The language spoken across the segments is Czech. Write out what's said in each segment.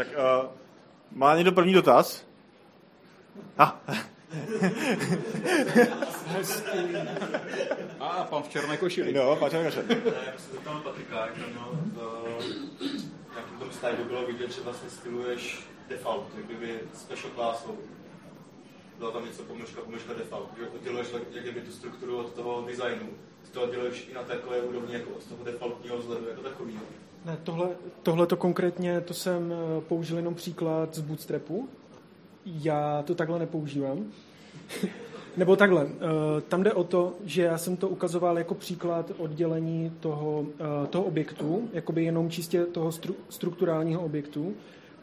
Tak uh, má někdo první dotaz? Ah. A pan v černé košili. No, pan černé košili. Já se zeptám Patrika, jak tam měl, jak v tom slajdu bylo vidět, že vlastně styluješ default, jak kdyby special classou. Bylo tam něco pomlčka, pomlčka default, že odděluješ jak kdyby tu strukturu od toho designu. Ty to odděluješ i na takové úrovni, jako od toho defaultního vzhledu, jako takovýho. Ne, tohle, tohle to konkrétně, to jsem eh, použil jenom příklad z Bootstrapu. Já to takhle nepoužívám. Nebo takhle, eh, tam jde o to, že já jsem to ukazoval jako příklad oddělení toho, eh, toho objektu, jakoby jenom čistě toho stru, strukturálního objektu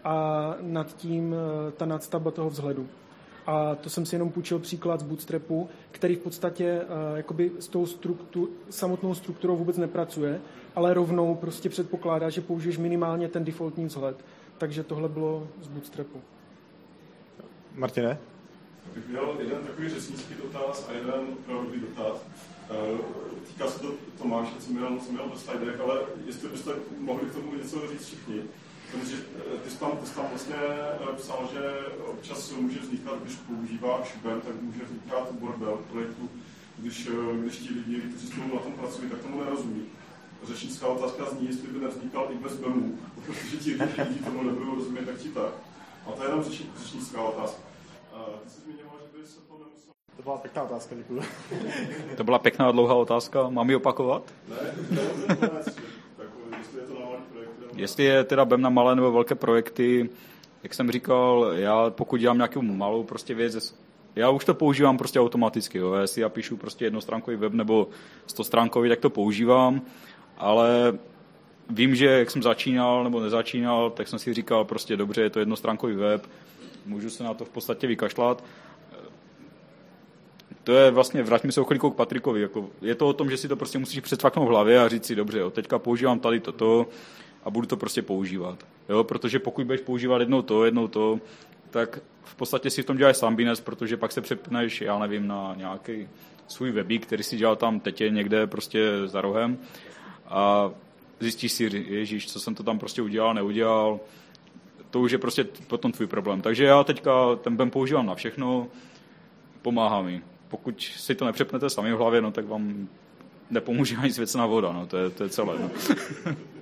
a nad tím ta nadstavba toho vzhledu. A to jsem si jenom půjčil příklad z Bootstrapu, který v podstatě uh, jakoby s tou struktu, samotnou strukturou vůbec nepracuje, ale rovnou prostě předpokládá, že použiješ minimálně ten defaultní vzhled. Takže tohle bylo z Bootstrapu. Martine? Bych měl jeden takový řečnický dotaz a jeden opravdový dotaz. Uh, týká se to Tomáše, co měl, co měl ve slidech, ale jestli byste mohli k tomu něco říct všichni. Protože eh, ty jsi tam, ty jsi tam vlastně eh, psal, že občas může vznikat, když používáš web, tak může vznikat bordel v projektu, když, eh, když ti lidi, kteří spolu na tom pracují, tak tomu nerozumí. Řečnická otázka zní, jestli by nevznikal i bez BEMu, protože ti lidi tomu nebudou rozumět, tak ti tak. A to je jenom řečnická otázka. Ty jsi zmiňoval, že by se to nemuselo... To byla pěkná otázka, děkuji. To byla pěkná dlouhá otázka. Mám ji opakovat? Ne, ne, ne, ne, tak jestli je to na Jestli je teda BEM na malé nebo velké projekty, jak jsem říkal, já pokud dělám nějakou malou prostě věc, já už to používám prostě automaticky. Jo. Jestli já píšu prostě jednostránkový web nebo stostránkový, tak to používám, ale vím, že jak jsem začínal nebo nezačínal, tak jsem si říkal prostě dobře, je to jednostránkový web, můžu se na to v podstatě vykašlat. To je vlastně, vraťme se o chvíli k Patrikovi. Jako, je to o tom, že si to prostě musíš předfaknout v hlavě a říct si, dobře, jo, teďka používám tady toto, a budu to prostě používat. Jo? Protože pokud budeš používat jednou to, jednou to, tak v podstatě si v tom děláš sambines, protože pak se přepneš, já nevím, na nějaký svůj webík, který si dělal tam teď někde prostě za rohem a zjistíš si, ježíš, co jsem to tam prostě udělal, neudělal, to už je prostě potom tvůj problém. Takže já teďka ten BEM používám na všechno, pomáhá mi. Pokud si to nepřepnete sami v hlavě, no tak vám nepomůže ani svěcená voda, no to je, to je celé. No.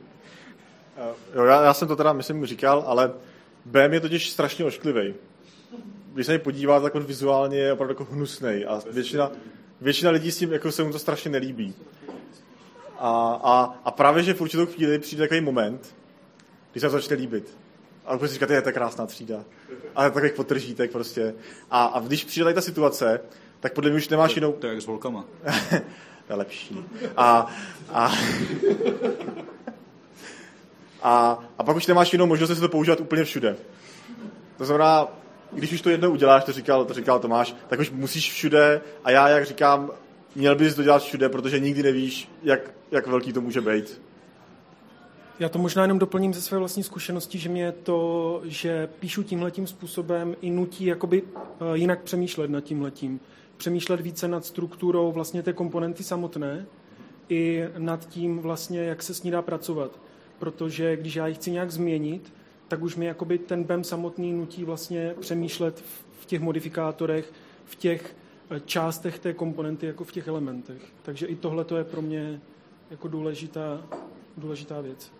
Jo, já, já jsem to teda, myslím, říkal, ale BM je totiž strašně ošklivý. Když se něj podívá, tak on vizuálně je opravdu jako hnusný a většina, většina lidí s tím jako se mu to strašně nelíbí. A, a, a právě, že v určitou chvíli přijde takový moment, kdy se to začne líbit. A úplně si říkáte, je to krásná třída. A takových potržítek prostě. A, a když přijde tady ta situace, tak podle mě už nemáš to, jinou... To je jak s volkama. to je lepší. A, a, a, a pak už nemáš jinou možnost si to používat úplně všude. To znamená, když už to jednou uděláš, to říkal, to říkal Tomáš, tak už musíš všude a já, jak říkám, měl bys to dělat všude, protože nikdy nevíš, jak, jak velký to může být. Já to možná jenom doplním ze své vlastní zkušenosti, že mě to, že píšu tímhletím způsobem i nutí jakoby eh, jinak přemýšlet nad tímhletím. Přemýšlet více nad strukturou vlastně té komponenty samotné i nad tím vlastně, jak se s ní dá pracovat protože když já ji chci nějak změnit, tak už mi jakoby ten BEM samotný nutí vlastně přemýšlet v těch modifikátorech, v těch eh, částech té komponenty, jako v těch elementech. Takže i tohle je pro mě jako důležitá, důležitá věc.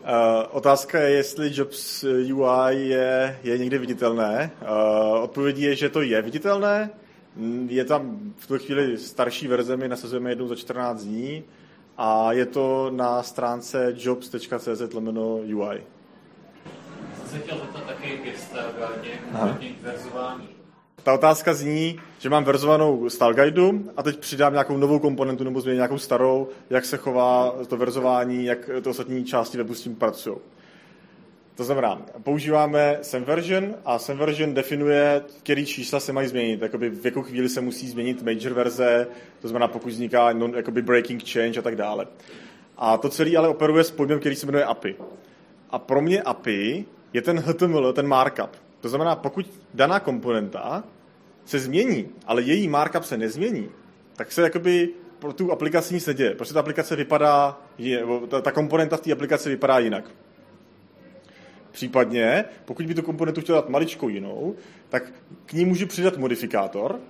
Uh, otázka je, jestli Jobs UI je, je někdy viditelné. Uh, odpovědí je, že to je viditelné. Je tam v tu chvíli starší verze, my nasazujeme jednou za 14 dní a je to na stránce jobs.cz lomeno UI. Jsem se chtěl zeptat taky ke verzování. Ta otázka zní, že mám verzovanou style guidu a teď přidám nějakou novou komponentu nebo změním nějakou starou, jak se chová to verzování, jak to ostatní části webu s tím pracují. To znamená, používáme version a version definuje, který čísla se mají změnit. Jakoby v jakou chvíli se musí změnit major verze, to znamená, pokud vzniká non, jakoby breaking change a tak dále. A to celé ale operuje s pojmem, který se jmenuje API. A pro mě API je ten HTML, ten markup. To znamená, pokud daná komponenta se změní, ale její markup se nezmění, tak se jakoby pro tu aplikaci nic neděje. Prostě ta aplikace vypadá, ta, ta komponenta v té aplikaci vypadá jinak. Případně, pokud by tu komponentu chtěl dát maličkou jinou, tak k ní můžu přidat modifikátor.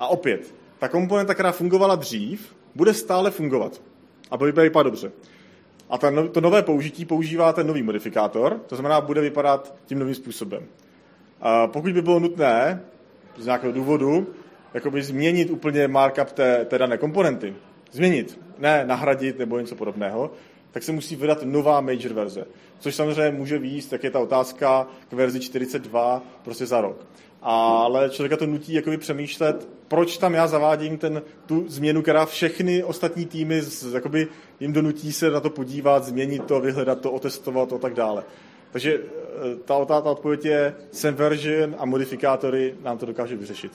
A opět, ta komponenta, která fungovala dřív, bude stále fungovat. A bude vypadat dobře. A ta, no, to nové použití používá ten nový modifikátor, to znamená, bude vypadat tím novým způsobem. A pokud by bylo nutné, z nějakého důvodu, jakoby změnit úplně markup té, té dané komponenty, změnit, ne nahradit nebo něco podobného, tak se musí vydat nová major verze. Což samozřejmě může výjist, tak je ta otázka k verzi 42 prostě za rok. Ale člověka to nutí jakoby přemýšlet, proč tam já zavádím ten, tu změnu, která všechny ostatní týmy jakoby jim donutí se na to podívat, změnit to, vyhledat to, otestovat a tak dále. Takže eh, ta, ta, ta odpověď je sem version a modifikátory nám to dokáže vyřešit.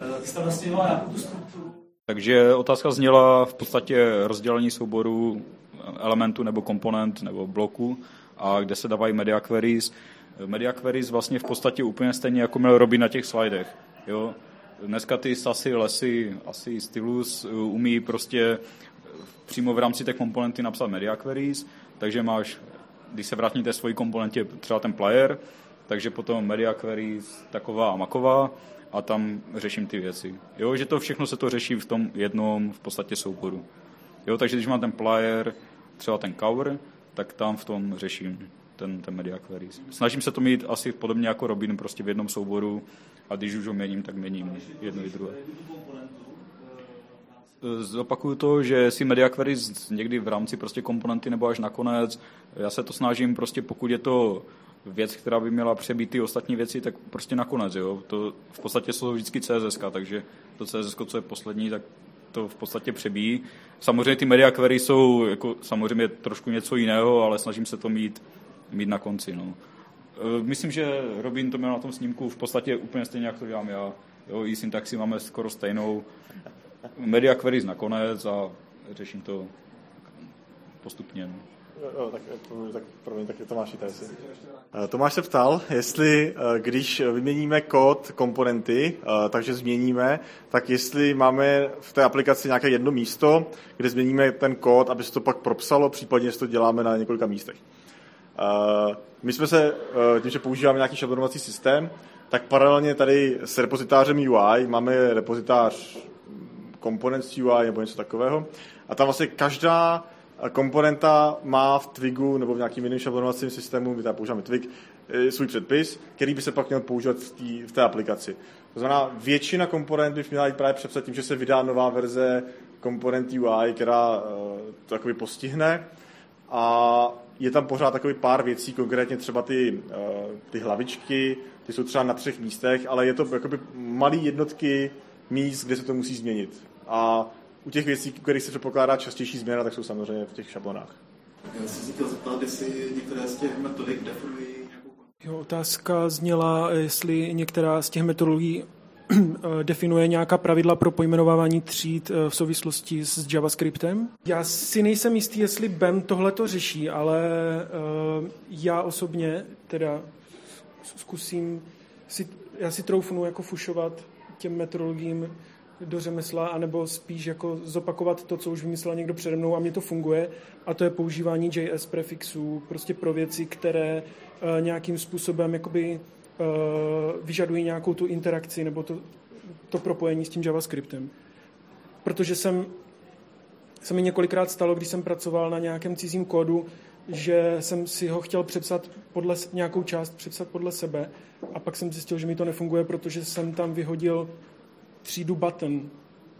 Eh, ty vlastně nějakou tu strukturu. Takže otázka zněla v podstatě rozdělení souboru elementu nebo komponent nebo bloku a kde se dávají media queries. Media queries vlastně v podstatě úplně stejně, jako měl Robin na těch slidech. Jo? Dneska ty sasy, lesy, asi stylus uh, umí prostě přímo v rámci té komponenty napsat media queries, takže máš, když se vrátníte svoji komponentě, třeba ten player, takže potom media queries taková a maková a tam řeším ty věci. Jo, že to všechno se to řeší v tom jednom v podstatě souboru. Jo, takže když mám ten player, třeba ten cover, tak tam v tom řeším ten, ten media queries. Snažím se to mít asi podobně jako Robin, prostě v jednom souboru a když už ho měním, tak měním jedno i druhé. Zopakuju to, že si media queries někdy v rámci prostě komponenty nebo až nakonec, já se to snažím prostě, pokud je to věc, která by měla přebít ty ostatní věci, tak prostě nakonec, jo. To v podstatě jsou vždycky CSS, takže to CSS, co je poslední, tak to v podstatě přebíjí. Samozřejmě ty media query jsou jako, samozřejmě trošku něco jiného, ale snažím se to mít, mít na konci. No. E, myslím, že Robin to měl na tom snímku v podstatě úplně stejně, jak to dělám já. Jo, I syntaxi máme skoro stejnou. Media queries nakonec a řeším to postupně. No. Tak, tak, promiň, tak Tomáš tady si. Eh, Tomáš se ptal, jestli eh, když vyměníme kód komponenty, eh, takže změníme, tak jestli máme v té aplikaci nějaké jedno místo, kde změníme ten kód, aby se to pak propsalo, případně jestli to děláme na několika místech. My jsme se, tím, že používáme nějaký šablonovací systém, tak paralelně tady s repozitářem UI máme repozitář Components UI nebo něco takového. A tam vlastně každá komponenta má v Twigu nebo v nějakým jiném šablonovacím systému, my tam používáme Twig, eh, svůj předpis, který by se pak měl používat v, tý, v té aplikaci. To znamená, většina komponent by měla jít právě přepsat tím, že se vydá nová verze komponent UI, která uh, to jakoby postihne. A je tam pořád takový pár věcí, konkrétně třeba ty, uh, ty hlavičky, ty jsou třeba na třech místech, ale je to jakoby malý jednotky míst, kde se to musí změnit. A u těch věcí, u kterých se předpokládá častější změna, tak jsou samozřejmě v těch šablonách. Já jsem se chtěl zeptat, jestli některé z těch metodik definují Jo, otázka zněla, jestli některá z těch metodologií definuje nějaká pravidla pro pojmenovávání tříd eh, v souvislosti s JavaScriptem. Já si nejsem jistý, jestli BEM tohle to řeší, ale uh, já osobně teda zkusím si, já si troufnu jako fušovat těm metodologiím do řemesla, anebo spíš jako zopakovat to, co už vymyslel někdo přede mnou a mě to funguje, a to je používání JS prefixů prostě pro věci, které uh, nějakým způsobem jakoby uh, vyžadují nějakou tu interakci nebo to, to propojení s tím JavaScriptem. Protože jsem se mi několikrát stalo, když jsem pracoval na nějakém cizím kódu, že jsem si ho chtěl přepsat podle, nějakou část přepsat podle sebe a pak jsem zjistil, že mi to nefunguje, protože jsem tam vyhodil třídu button.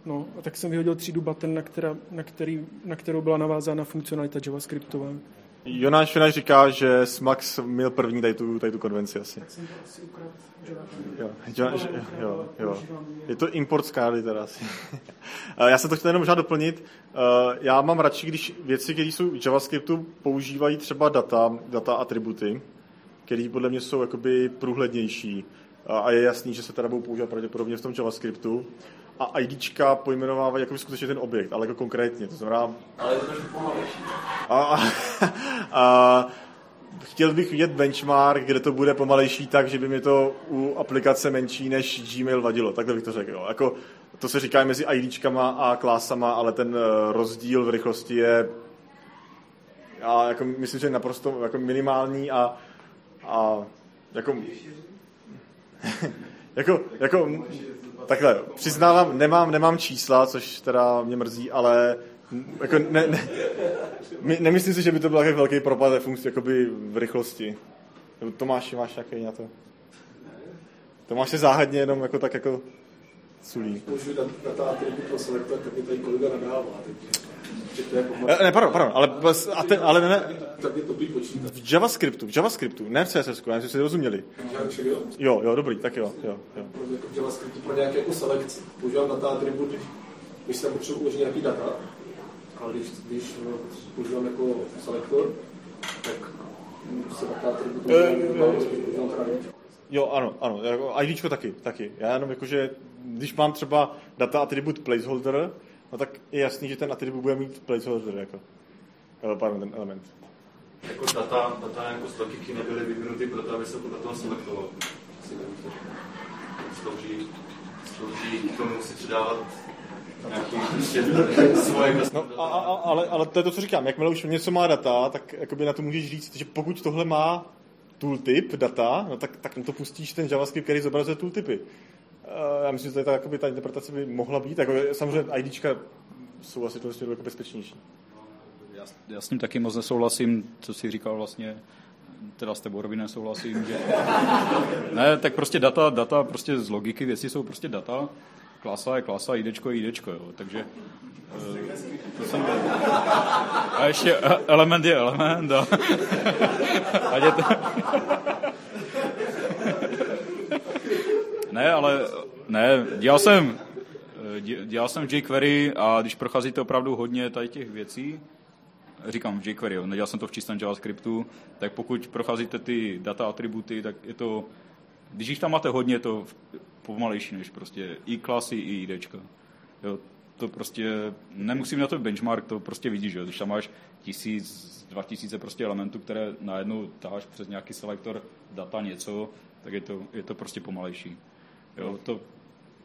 No, a tak jsem vyhodil třídu button, na, která, na, který, na kterou byla navázána funkcionalita JavaScriptová. Jonáš Finaš říká, že Smax měl první tady tu, tady tu konvenci asi. Tak jsem to asi ukradl. Jo, jo, jo, jo. Je to import z teda asi. Já jsem to chtěl jenom možná doplnit. Eh, já mám radši, když věci, které jsou v JavaScriptu, používají třeba data, data atributy, které podle mě jsou jakoby průhlednější a je jasný, že se teda budou používat pravděpodobně v tom JavaScriptu. A IDčka pojmenovávají jako skutečně ten objekt, ale jako konkrétně. To znamená... Ale je to trošku pomalejší. A, a, a, chtěl bych vidět benchmark, kde to bude pomalejší tak, že by mi to u aplikace menší než Gmail vadilo. Takhle bych to řekl. Jako, to se říká mezi IDčkama a klásama, ale ten eh, rozdíl v rychlosti je já jako myslím, že naprosto jako minimální a, a jako, jako, jako, takhle, přiznávám, nemám, nemám čísla, což teda mě mrzí, ale jako ne, ne, nemyslím si, že by to byl takový velký propad ve funkci jakoby v rychlosti. Tomáš, máš nějaký na to? Tomáš se záhadně jenom jako tak jako sulí. Můžu data atributu selektor, tak mi tady kolega nadává. Ne, ne, pardon, pardon, ale, a ten, ale ne, ne, tak je to počítat. v JavaScriptu, v JavaScriptu, ne v CSS, ne, že si rozuměli. Jo, jo, dobrý, tak jo, jo, jo. Jako v JavaScriptu pro nějaké jako selekci. Používám data atribut, když jsem potřebuji uložit nějaký data, ale když, když používám jako selektor, tak se data atribut Jo, ano, ano, jako IDčko taky, taky. Já jenom jakože, když mám třeba data atribut placeholder, no tak je jasný, že ten atribut bude mít placeholder, jako, pardon, ten element. Jako data, data jako z logiky nebyly vyvinuty pro to, aby se podle toho selektovalo. Slouží, slouží k tomu si předávat No, a, a, ale, ale to je to, co říkám. Jakmile už něco má data, tak jakoby na to můžeš říct, že pokud tohle má tooltip data, no tak, tak to pustíš ten JavaScript, který zobrazuje tooltipy. Uh, já myslím, že ta, jakoby, ta interpretace by mohla být. Jako, samozřejmě IDčka jsou asi to jako bezpečnější. Já, já s tím taky moc nesouhlasím, co jsi říkal vlastně, teda s tebou Robin nesouhlasím, že... ne, tak prostě data, data prostě z logiky věci jsou prostě data, klasa je klasa, IDčko je IDčko, jo. takže to jsem... A ještě element je element. A, a je to... ne, ale ne, dělal jsem, dělal jsem jQuery a když procházíte opravdu hodně tady těch věcí, říkám v jQuery, jo, nedělal jsem to v čistém JavaScriptu, tak pokud procházíte ty data atributy, tak je to, když jich tam máte hodně, je to pomalejší než prostě i klasy, i IDčka. Jo, to prostě, nemusím na to benchmark, to prostě vidíš, že když tam máš tisíc, dva tisíce prostě elementů, které najednou táš přes nějaký selektor data něco, tak je to, je to prostě pomalejší. Jo, to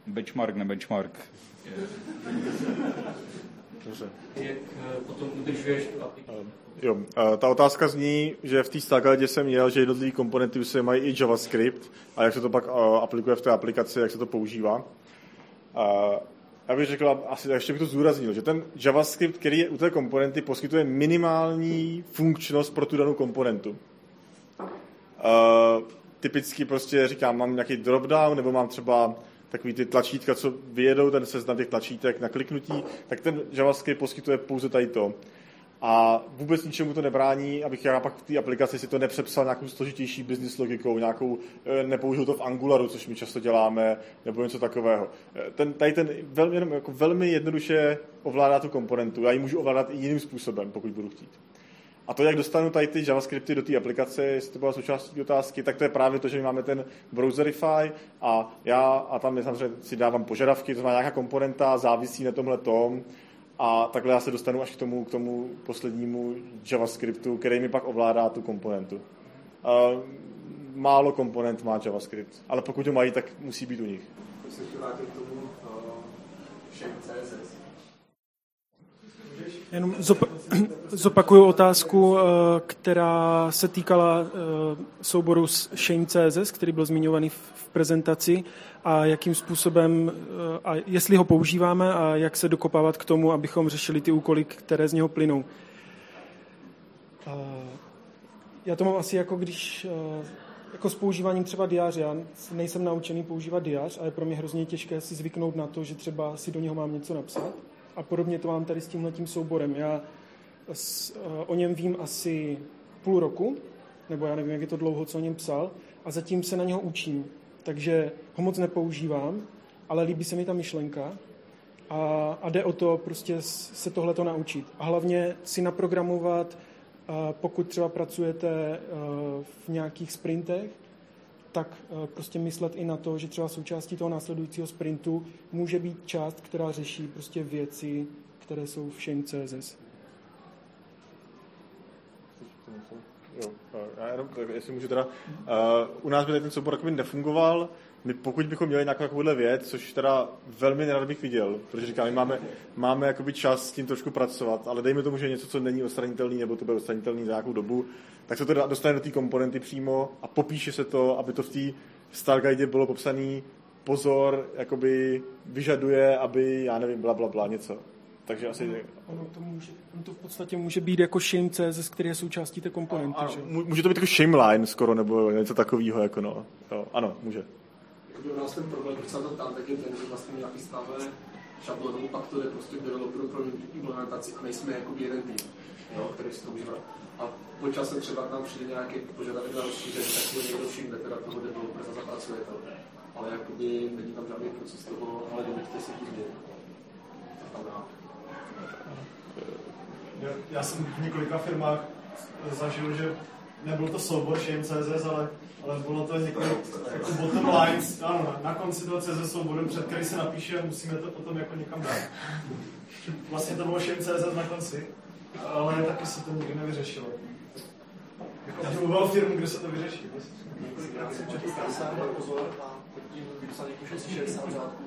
benchmark, ne benchmark. Je... Jak eh, potom udržuješ Jo, ta otázka zní, že v té základě jsem měl, že jednotlivé komponenty se mají i JavaScript a jak se to pak aplikuje v té aplikaci, jak se to používá já bych řekl, asi ještě bych to zúraznil, že ten JavaScript, který je u té komponenty, poskytuje minimální funkčnost pro tu danou komponentu. Uh, typicky prostě říkám, mám nějaký dropdown, nebo mám třeba takový ty tlačítka, co vyjedou ten seznam těch tlačítek na kliknutí, tak ten JavaScript poskytuje pouze tady to a vůbec ničemu to nebrání, abych já pak v té aplikaci si to nepřepsal nějakou složitější business logikou, nějakou, eh, nepoužil to v Angularu, což my často děláme, nebo něco takového. Eh, ten, tady ten velmi, jako velmi jednoduše ovládá tu komponentu. Já ji můžu ovládat i jiným způsobem, pokud budu chtít. A to, jak dostanu tady ty JavaScripty do té aplikace, jestli to byla součástí otázky, tak to je právě to, že my máme ten browserify a já a tam samozřejmě si dávám požadavky, to znamená nějaká komponenta závisí na tomhle tom, a takhle já se dostanu až k tomu, k tomu poslednímu JavaScriptu, který mi pak ovládá tu komponentu. Uh, málo komponent má JavaScript, ale pokud ho mají, tak musí být u nich. Jenom zopakuju otázku, která se týkala souboru Shane.css, který byl zmiňovaný v prezentaci a jakým způsobem, eh, a jestli ho používáme a jak se dokopávat k tomu, abychom řešili ty úkoly, které z něho plynou. Já to mám asi jako když eh, jako s používáním třeba diáře. Já nejsem naučený používat diář a je pro mě hrozně těžké si zvyknout na to, že třeba si do něho mám něco napsat. A podobně to mám tady s tímhletím souborem. Já eh, o něm vím asi půl roku, nebo já nevím, jak je to dlouho, co o něm psal, a zatím se na něho učím takže ho moc nepoužívám, ale líbí se mi ta myšlenka a, a jde o to prostě se tohleto naučit. A hlavně si naprogramovat, pokud třeba pracujete v nějakých sprintech, tak prostě myslet i na to, že třeba součástí toho následujícího sprintu může být část, která řeší prostě věci, které jsou v Shane.css. Jo, já jenom, jestli můžu teda, uh, u nás by ten soubor nefungoval, my pokud bychom měli nějakou takovouhle věc, což teda velmi nerad bych viděl, protože říkám, my máme, máme jakoby čas s tím trošku pracovat, ale dejme tomu, že něco, co není odstranitelný, nebo to bude odstranitelný za nějakou dobu, tak se to dostane do té komponenty přímo a popíše se to, aby to v té Starguide bylo popsané, pozor, jakoby vyžaduje, aby, já nevím, bla, bla, bla, něco. Takže asi... Ono to, může, ono to v podstatě může být jako shame.css, který je součástí té komponenty. Ano, že? mů- může to být jako shameline skoro, nebo něco takového, jako no. Jo, ano, může. Jakoby u nás ten problém, proč se to tam, tak je ten, že vlastně my nachystáme šablonu, pak to jde prostě k pro implementaci a nejsme jako jeden tým, jo, který si to užívá. A po čase třeba tam přijde nějaký požadavek na rozšíření, tak ho někdo všimne, teda toho developera a zapracuje to. Ale jakoby není tam žádný proces toho, ale domiťte si. To tam dá. Já, já jsem v několika firmách zažil, že nebyl to soubor Shame.cz, ale, ale bylo to několik jako bottom lines, ano, na, konci toho CSS souboru, před který se napíše a musíme to potom jako někam dát. Vlastně to bylo Shame.cz na konci, ale taky se to nikdy nevyřešilo. Jako mluvil firmu, kde se to vyřeší. Několikrát jsem četl sám pozor a pod tím vypsal jako 660 řádků.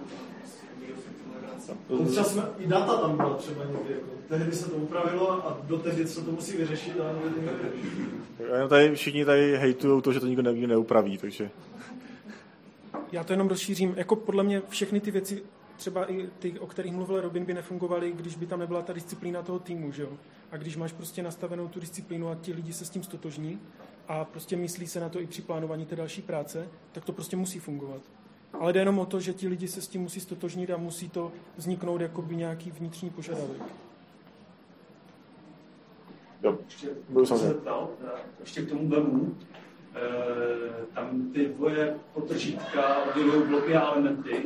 Potřeba jsme, i data tam byla třeba někdy. Jako. Tehdy se to upravilo a do tehdy se to musí vyřešit a někdy tady všichni tady hejtujou to, že to nikdo nikdo neupraví, takže... Já to jenom rozšířím. Jako podle mě všechny ty věci, třeba i ty, o kterých mluvil Robin, by nefungovaly, když by tam nebyla ta disciplína toho týmu, že jo? A když máš prostě nastavenou tu disciplínu a ti lidi se s tím stotožní a prostě myslí se na to i při plánování té další práce, tak to prostě musí fungovat. Ale jde jenom o to, že ti lidi se s tím musí stotožnit a musí to vzniknout jako by nějaký vnitřní požadavek. Jo, Ještě, Budu jsem se samozřejmě. zeptal, ještě k tomu BEMu, e, tam ty dvoje potržítka oddělují bloky a elementy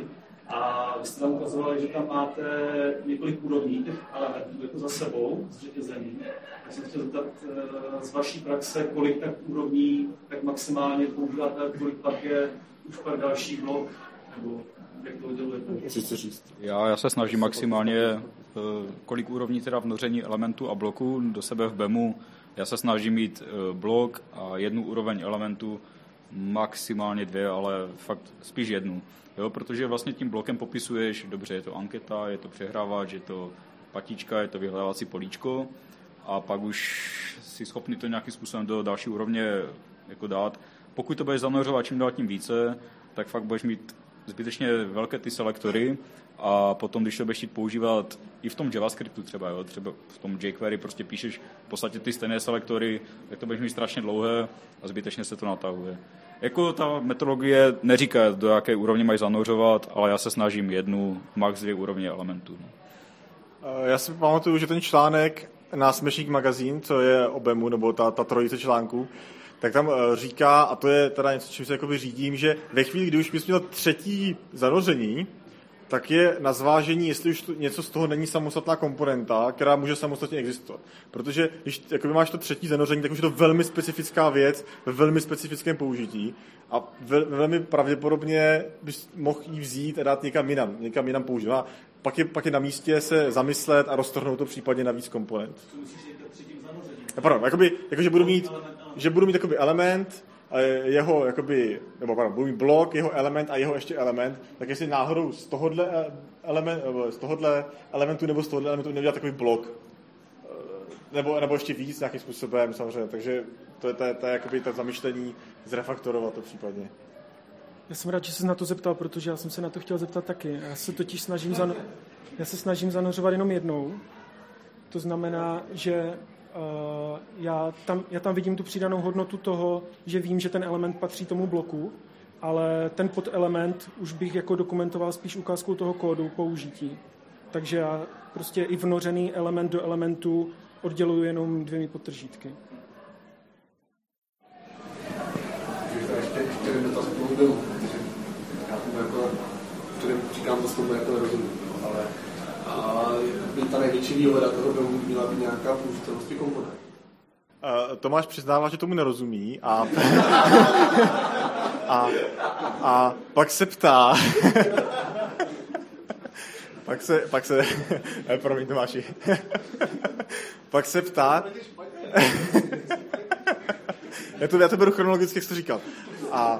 a vy jste tam ukazovali, že tam máte několik úrovní těch elementů jako za sebou, z řetězení. Já jsem chtěl zeptat e, z vaší praxe, kolik tak úrovní tak maximálně používáte, kolik pak je už pak další blok, nebo jak to to říct. Já, já se snažím maximálně, eh, kolik úrovní teda vnoření elementu a bloku do sebe v BEMu, já se snažím mít eh, blok a jednu úroveň elementu, maximálně dvě, ale fakt spíš jednu. Jo, protože vlastně tím blokem popisuješ, dobře, je to anketa, je to přehrávač, je to patička, je to vyhledávací políčko a pak už si schopný to nějakým způsobem do další úrovně jako dát. Pokud to budeš zanořovat čím dál tím více, tak fakt budeš mít zbytečně velké ty selektory a potom, když to budeš používat i v tom JavaScriptu třeba, jo, třeba v tom jQuery prostě píšeš v podstatě ty stejné selektory, tak to budeš mít strašně dlouhé a zbytečně se to natahuje. Jako ta metodologie neříká, do jaké úrovně mají zanořovat, ale já se snažím jednu, max dvě úrovně elementů. No. Eh, Já si pamatuju, že ten článek na Smešník magazín, co je o BEMu, nebo ta, ta trojice článků, tak tam eh, říká, a to je teda něco, čím se jakoby řídím, že ve chvíli, kdy už bys měl třetí zanoření, tak je na zvážení, jestli už to, něco z toho není samostatná komponenta, která může samostatně existovat. Protože když jakoby máš to třetí zanoření, tak už je to velmi specifická věc ve velmi specifickém použití a ve, velmi pravděpodobně bys mohl ji vzít a dát někam jinam, někam jinam použít. No a pak je, pak je na místě se zamyslet a roztrhnout to případně na víc komponent. Pardon, jakoby, jakože budu mít, že budu mít jakoby element, jeho, jakoby, nebo pardon, budu mít blok, jeho element a jeho ještě element, tak jestli náhodou z tohohle, eh, element, z tohohle elementu nebo z tohohle elementu neudělat takový blok, Eh, nebo, nebo ještě víc nějakým způsobem samozřejmě, takže to je, to je, to je jakoby to zamyšlení zrefaktorovat to případně. Já jsem rád, že se na to zeptal, protože já jsem se na to chtěl zeptat taky. Já se totiž snažím, zano... já se snažím zanořovat jenom jednou. To znamená, že já, tam, já tam vidím tu přidanou hodnotu toho, že vím, že ten element patří tomu bloku, ale ten podelement už bych jako dokumentoval spíš ukázkou toho kódu použití. Takže já prostě i vnořený element do elementu odděluji jenom dvěmi to ještě, ještě jeden dotaz k tomu já jako, říkám, to tomu jako nerozumím, no, ale a by ta největší výhoda toho domu měla být nějaká použitelnost těch komponent. Uh, Tomáš přiznává, že tomu nerozumí a, a, a pak se ptá, pak se, pak se, promiň Tomáši, pak se ptá, Já to, já to beru chronologicky, jak jsi to říkal. A,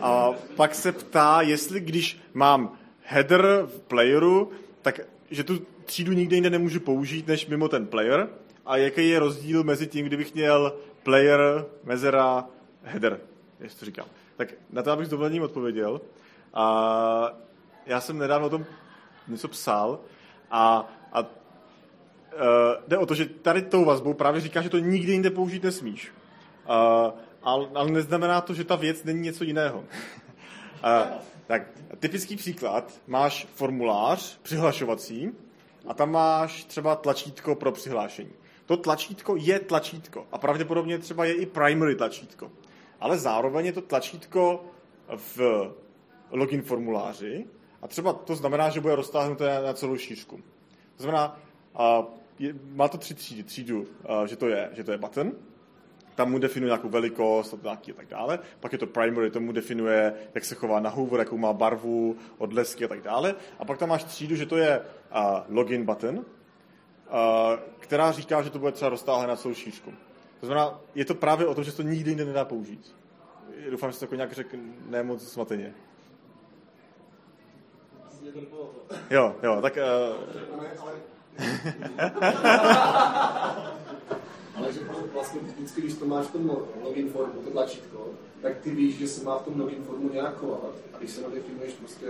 a pak se ptá, jestli když mám header v playeru, tak že tu třídu nikde jinde nemůžu použít, než mimo ten player. A jaký je rozdíl mezi tím, kdybych měl player, mezera, header, jestli to říkám. Tak na to abych s dovolením odpověděl. A já jsem nedávno o tom něco psal a, a uh, jde o to, že tady tou vazbou právě říká, že to nikdy jinde použít nesmíš. Uh, ale, ale neznamená to, že ta věc není něco jiného. Uh, tak typický příklad, máš formulář přihlašovací a tam máš třeba tlačítko pro přihlášení. To tlačítko je tlačítko a pravděpodobně třeba je i primary tlačítko. Ale zároveň je to tlačítko v login formuláři a třeba to znamená, že bude roztáhnuté na celou šířku. To znamená, a je, má to tři třídy. Třídu, a, že, to je, že to je button, tam mu definuje nějakou velikost a tak, dále. Pak je to primary, tomu definuje, jak se chová na hoover, jakou má barvu, odlesky a tak dále. A pak tam máš třídu, že to je a, login button, a, která říká, že to bude třeba roztáhnout na celou šířku. To znamená, je to právě o tom, že se to nikdy jinde nedá použít. Doufám, že to jako nějak řekl nemoc smateně. Jo, jo, tak... Uh... ale že vlastně vždycky, když to máš v tom login formu, to tlačítko, tak ty víš, že se má v tom login formu nějak chovat. A když se nadefinuješ prostě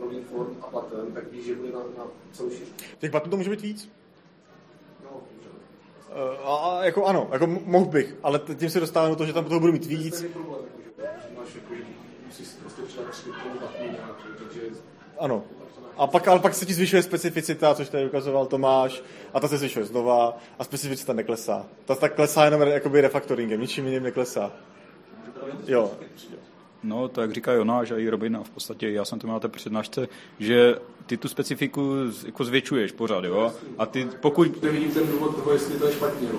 login form a button, tak víš, že bude na, na celou šířku. Těch buttonů to může být víc? No, Uh, a, jako ano, jako mohl bych, ale tím se dostávám do toho, že tam toho budu mít víc. To je problém, jako, že máš jako, musíš prostě třeba tři takže... Ano, a pak, ale pak se ti zvyšuje specificita, což tady ukazoval Tomáš, a ta se zvyšuje znova a specificita neklesá. Ta tak klesá jenom jakoby refaktoringem, ničím jiným neklesá. Jo. No, to jak říká Jonáš a i Robin, a v podstatě já jsem to měl na té přednášce, že ty tu specifiku jako zvětšuješ pořád, jo? A ty pokud... Nevidím ten důvod toho, jestli to je špatně, no.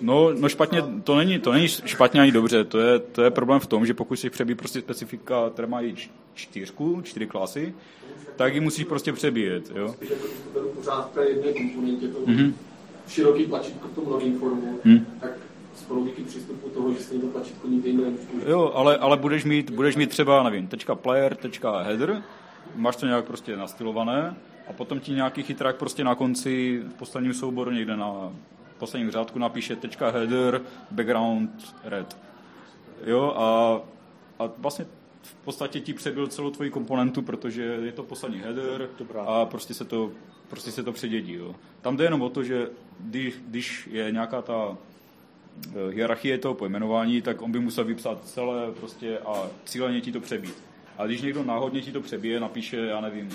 No, no špatně, to není, to není špatně ani dobře, to je, to je problém v tom, že pokud si přebí prostě specifika, které mají čtyřku, čtyři klasy, tak ji musíš prostě přebíjet, jo? Pořád v té jedné komponentě, to mm-hmm. široký tlačítko v tom login formu, mm. tak z logiky přístupu toho, že stejně to tlačítko nikdy jiné Jo, ale, ale budeš, mít, budeš mít třeba, nevím, tečka player, tečka header, máš to nějak prostě nastylované a potom ti nějaký chytrák prostě na konci v posledním souboru někde na posledním řádku napíše tečka header, background red. Jo, a, a vlastně v podstatě ti přebyl celou tvoji komponentu, protože je to poslední header a prostě se to, prostě se to předědí. Jo. Tam jde jenom o to, že když, když je nějaká ta hierarchie toho pojmenování, tak on by musel vypsat celé prostě a cíleně ti to přebít. A když někdo náhodně ti to přebije, napíše, já nevím,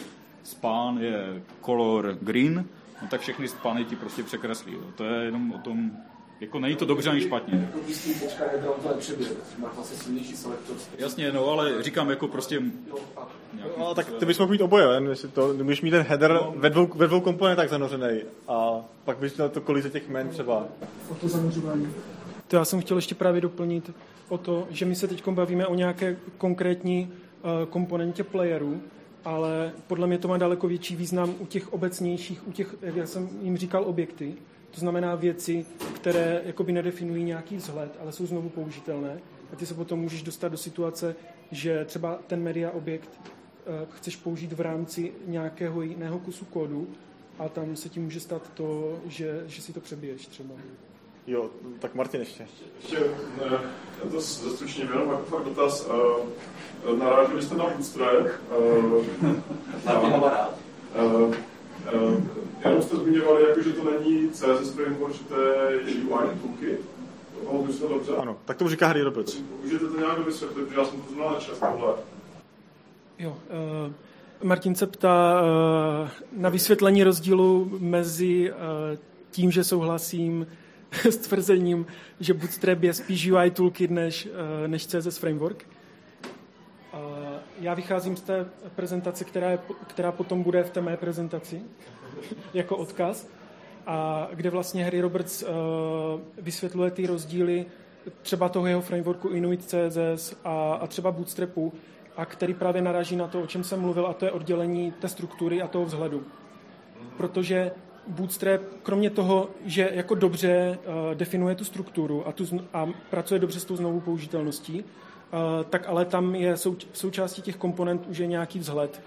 span je color green, no tak všechny spany ti prostě překreslí. Jo. To je jenom o tom, jako není to dobře ani špatně. Jasně, no, ale říkám jako prostě... No, tak ty bys mohl mít oboje, jen, jestli to, můžeš mít ten header no. ve, dvou, ve dvou komponentách zanořený a pak bys měl to kolize těch jmen třeba. O to zanořování. To já jsem chtěl ještě právě doplnit o to, že my se teď bavíme o nějaké konkrétní uh, komponentě playeru, ale podle mě to má daleko větší význam u těch obecnějších, u těch, jak já jsem jim říkal, objekty, to znamená věci, které jakoby nedefinují nějaký vzhled, ale jsou znovu použitelné. A ty se potom můžeš dostat do situace, že třeba ten media objekt uh, chceš použít v rámci nějakého jiného kusu kódu a tam se ti může stát to, že, že si to přebiješ třeba. Jo, tak Martin ještě. Ještě, ne, já to zestručně jenom jako fakt dotaz. Uh, naráželi jste na Bootstrap. Uh. Uh, uh, jenom jste zmiňovali, jako, že to není CSS framework, že to je UI toolkit. To dobře? Ano, tak to říká Harry Roberts. Můžete to nějak vysvětlit, protože já jsem to znal na čas tohle. Jo, uh, Martin se ptá uh, na vysvětlení rozdílu mezi tím, že souhlasím s tvrzením, že Bootstrap je spíš UI toolkit než, než CSS framework. Já vycházím z té prezentace, která, je, která potom bude v té mé prezentaci jako odkaz, a kde vlastně Harry Roberts uh, vysvětluje ty rozdíly třeba toho jeho frameworku Inuit CSS a, a třeba Bootstrapu, a který právě naráží na to, o čem jsem mluvil, a to je oddělení té struktury a toho vzhledu. Protože Bootstrap, kromě toho, že jako dobře uh, definuje tu strukturu a, tu, a pracuje dobře s tou znovu použitelností, tak ale tam je sou, součástí těch komponent už je nějaký vzhled.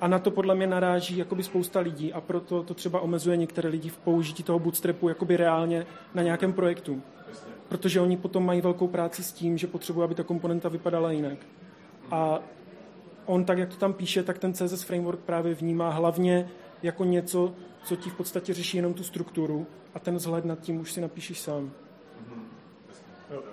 A na to podle mě naráží jakoby spousta lidí a proto to třeba omezuje některé lidi v použití toho bootstrapu jakoby reálně na nějakém projektu. Protože oni potom mají velkou práci s tím, že potřebují, aby ta komponenta vypadala jinak. A on tak, jak to tam píše, tak ten CSS framework právě vnímá hlavně jako něco, co ti v podstatě řeší jenom tu strukturu a ten vzhled nad tím už si napíšeš sám.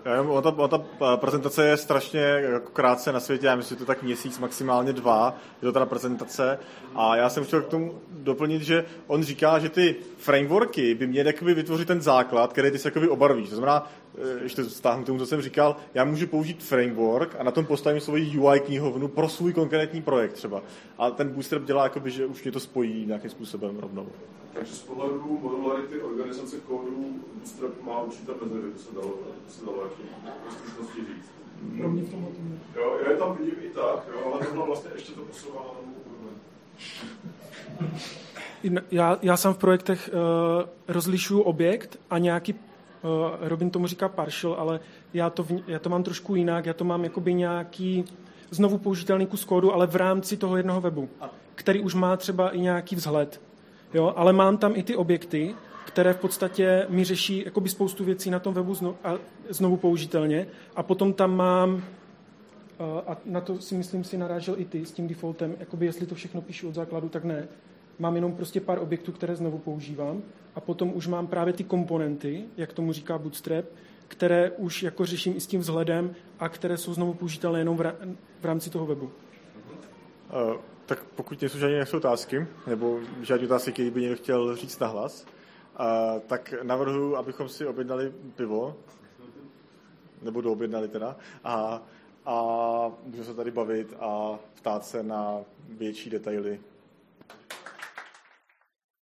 Já, ona, ta, ta prezentace je strašně jako krátce na světě, já myslím, že to tak měsíc, maximálně dva, je to ta prezentace. A já jsem chtěl k tomu doplnit, že on říká, že ty frameworky by měly vytvořit ten základ, který ty se obarvíš. To znamená, když to stáhnu tomu, co jsem říkal, já můžu použít framework a na tom postavím svoji UI knihovnu pro svůj konkrétní projekt třeba. A ten Bootstrap dělá, jakoby, že už mě to spojí nějakým způsobem rovnou. Takže z pohledu modularity organizace kódu Bootstrap má určité mezery, to se dalo, to se dalo stručnosti říct. Pro mě v tom Jo, já je tam vidím i tak, jo, ale tohle vlastně ještě to posouvá na novou Já, já sám v projektech uh, rozlišuju objekt a nějaký Robin tomu říká partial, ale já to, já to mám trošku jinak. Já to mám jakoby nějaký znovu použitelný kus kódu, ale v rámci toho jednoho webu, který už má třeba i nějaký vzhled. Jo? Ale mám tam i ty objekty, které v podstatě mi řeší jakoby spoustu věcí na tom webu znovu, a znovu použitelně. A potom tam mám, uh, a na to si myslím si narážel i ty s tím defaultem, jakoby jestli to všechno píšu od základu, tak ne. Mám jenom prostě pár objektů, které znovu používám a potom už mám právě ty komponenty, jak tomu říká Bootstrap, které už jako řeším i s tím vzhledem a které jsou znovu použitelné jenom v rámci toho webu. Uh, tak pokud nejsou žádné nejsou otázky, nebo žádné otázky, které by někdo chtěl říct nahlas, uh, tak navrhuji, abychom si objednali pivo, nebo doobjednali teda, a, a můžeme se tady bavit a ptát se na větší detaily